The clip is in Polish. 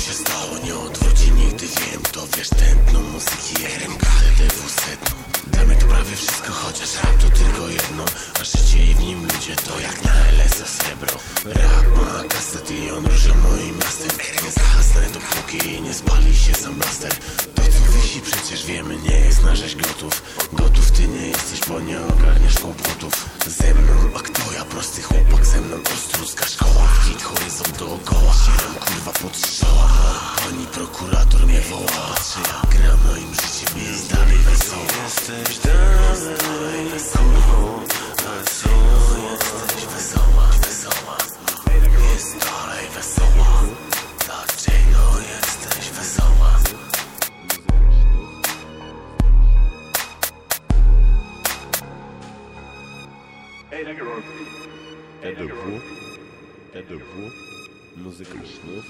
się stało, nie odwróci nigdy wiem To wiesz tętno muzyki RMK, DW setną Damy tu prawie wszystko, chociaż rap to tylko jedno A życie i w nim ludzie to jak na LSO srebro. Rap ma kasety i on róże moim miastem Nie zgasnę dopóki nie spali się sam blaster. To co wisi przecież wiemy, nie jest na rzeź gotów. Gotów ty nie jesteś, bo nie ogarniasz kłopotów. Ze mną, a kto ja? Prosty chłopak ze mną Ostrucka kurwa pod strzała Pani prokurator mnie woła. Czy ja gram moim życiem jest dalej wesoło. Jesteś dalej wesoło. Wesoło Jesteś wesoła, wesoła. Jest dalej wesoła. Dlaczego jesteś wesoła? EDW, EDW, muzyka snów, muzyka Música. Música.